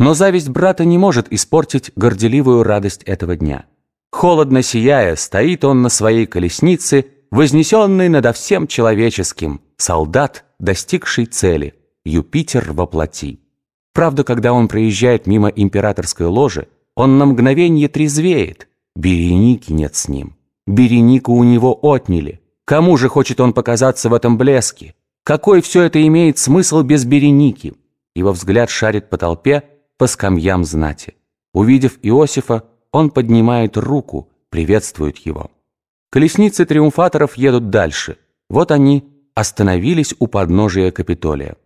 Но зависть брата не может испортить горделивую радость этого дня. Холодно сияя, стоит он на своей колеснице, вознесенный надо всем человеческим, солдат, достигший цели, Юпитер во плоти. Правда, когда он проезжает мимо императорской ложи, он на мгновение трезвеет. Береники нет с ним. Беренику у него отняли. Кому же хочет он показаться в этом блеске? Какой все это имеет смысл без Береники? Его взгляд шарит по толпе, по скамьям знати. Увидев Иосифа, он поднимает руку, приветствует его. Колесницы триумфаторов едут дальше. Вот они остановились у подножия Капитолия.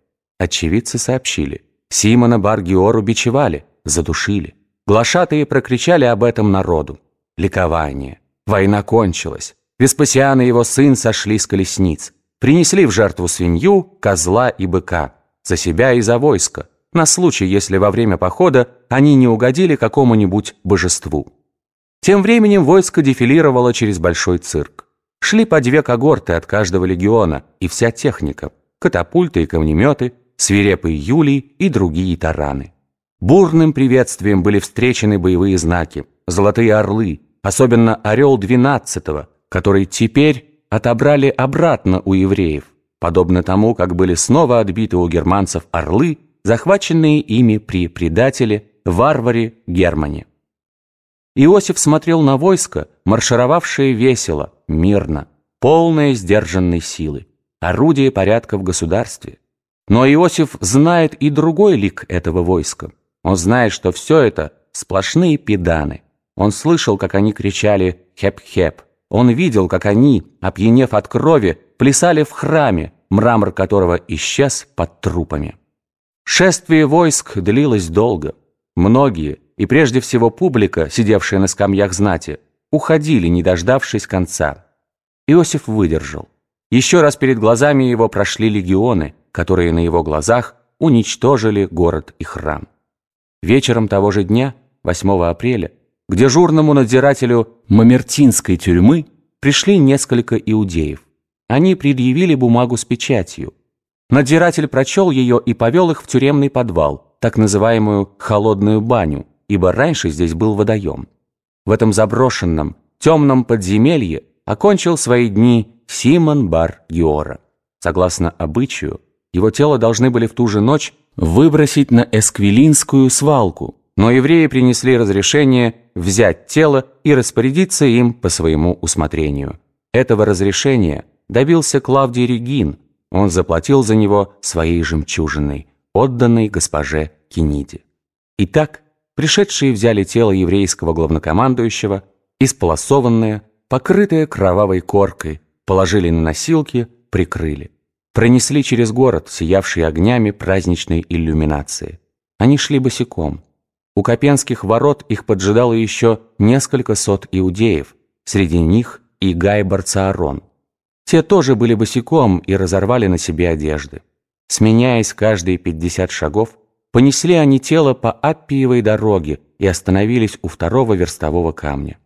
Очевидцы сообщили. Симона Баргиору бичевали, задушили. Глашатые прокричали об этом народу. Ликование. Война кончилась. Веспасиан и его сын сошли с колесниц. Принесли в жертву свинью, козла и быка. За себя и за войско. На случай, если во время похода они не угодили какому-нибудь божеству. Тем временем войско дефилировало через большой цирк. Шли по две когорты от каждого легиона и вся техника, катапульты и камнеметы, свирепые юлии и другие тараны. Бурным приветствием были встречены боевые знаки, золотые орлы, особенно орел 12 который теперь отобрали обратно у евреев, подобно тому, как были снова отбиты у германцев орлы, захваченные ими при предателе, варваре Германе. Иосиф смотрел на войско, маршировавшее весело, мирно, полное сдержанной силы, орудие порядка в государстве. Но Иосиф знает и другой лик этого войска. Он знает, что все это сплошные педаны. Он слышал, как они кричали «хеп-хеп». Он видел, как они, опьянев от крови, плясали в храме, мрамор которого исчез под трупами. Шествие войск длилось долго. Многие, и прежде всего публика, сидевшая на скамьях знати, уходили, не дождавшись конца. Иосиф выдержал. Еще раз перед глазами его прошли легионы, которые на его глазах уничтожили город и храм. Вечером того же дня, 8 апреля, к дежурному надзирателю Мамертинской тюрьмы пришли несколько иудеев. Они предъявили бумагу с печатью. Надзиратель прочел ее и повел их в тюремный подвал, так называемую «холодную баню», ибо раньше здесь был водоем. В этом заброшенном, темном подземелье окончил свои дни Симон бар Геора. Согласно обычаю, его тело должны были в ту же ночь выбросить на Эсквилинскую свалку, но евреи принесли разрешение взять тело и распорядиться им по своему усмотрению. Этого разрешения добился Клавдий Регин, он заплатил за него своей жемчужиной, отданной госпоже Кениде. Итак, Пришедшие взяли тело еврейского главнокомандующего, исполосованное, покрытое кровавой коркой, положили на носилки, прикрыли. Пронесли через город, сиявший огнями праздничной иллюминации. Они шли босиком. У Копенских ворот их поджидало еще несколько сот иудеев, среди них и Гай Барцаарон. Те тоже были босиком и разорвали на себе одежды. Сменяясь каждые пятьдесят шагов, Понесли они тело по Аппиевой дороге и остановились у второго верстового камня.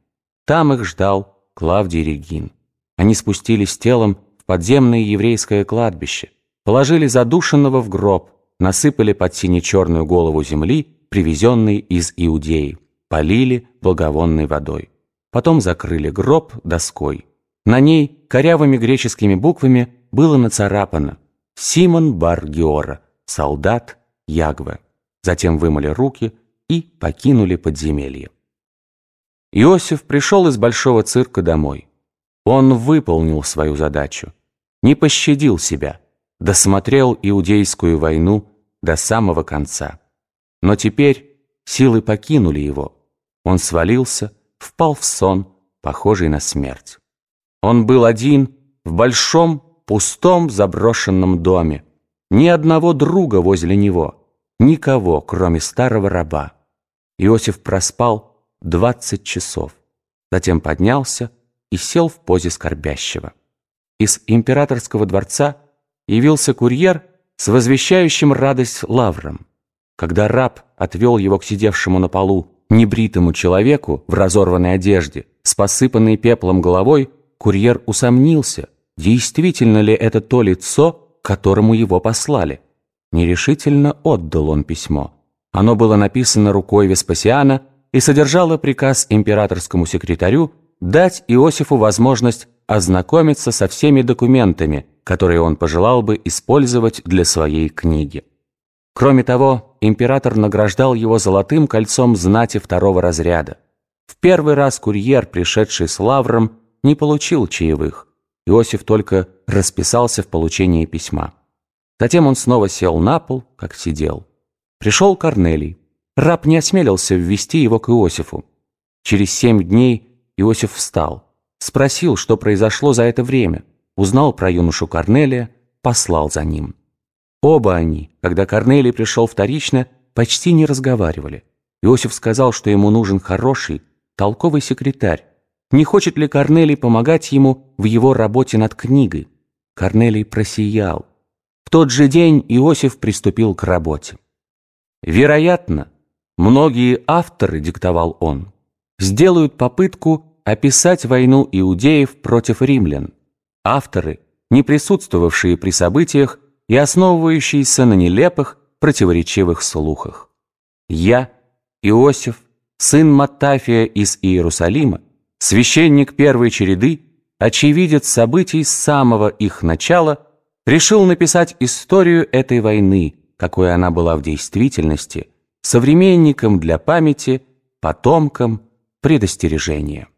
Там их ждал Клавдий Регин. Они спустились телом в подземное еврейское кладбище, положили задушенного в гроб, насыпали под сине-черную голову земли, привезенной из Иудеи, полили благовонной водой. Потом закрыли гроб доской. На ней корявыми греческими буквами было нацарапано «Симон бар Геора, солдат Ягве. Затем вымыли руки и покинули подземелье. Иосиф пришел из большого цирка домой. Он выполнил свою задачу, не пощадил себя, досмотрел иудейскую войну до самого конца. Но теперь силы покинули его. Он свалился, впал в сон, похожий на смерть. Он был один в большом, пустом, заброшенном доме. Ни одного друга возле него. Никого, кроме старого раба. Иосиф проспал двадцать часов. Затем поднялся и сел в позе скорбящего. Из императорского дворца явился курьер с возвещающим радость лавром. Когда раб отвел его к сидевшему на полу небритому человеку в разорванной одежде с посыпанной пеплом головой, курьер усомнился, действительно ли это то лицо, которому его послали. Нерешительно отдал он письмо. Оно было написано рукой Веспасиана и содержало приказ императорскому секретарю дать Иосифу возможность ознакомиться со всеми документами, которые он пожелал бы использовать для своей книги. Кроме того, император награждал его золотым кольцом знати второго разряда. В первый раз курьер, пришедший с лавром, не получил чаевых. Иосиф только расписался в получении письма. Затем он снова сел на пол, как сидел. Пришел Корнелий. Раб не осмелился ввести его к Иосифу. Через семь дней Иосиф встал, спросил, что произошло за это время, узнал про юношу Корнелия, послал за ним. Оба они, когда Корнелий пришел вторично, почти не разговаривали. Иосиф сказал, что ему нужен хороший, толковый секретарь. Не хочет ли Корнелий помогать ему в его работе над книгой? Корнелий просиял. В тот же день Иосиф приступил к работе. Вероятно, многие авторы, диктовал он, сделают попытку описать войну иудеев против римлян. Авторы, не присутствовавшие при событиях и основывающиеся на нелепых, противоречивых слухах. Я, Иосиф, сын Матафия из Иерусалима, священник первой череды, очевидец событий с самого их начала, решил написать историю этой войны, какой она была в действительности, современникам для памяти, потомкам предостережения.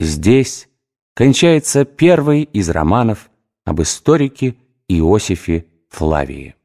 Здесь кончается первый из романов об историке Иосифе Флавии.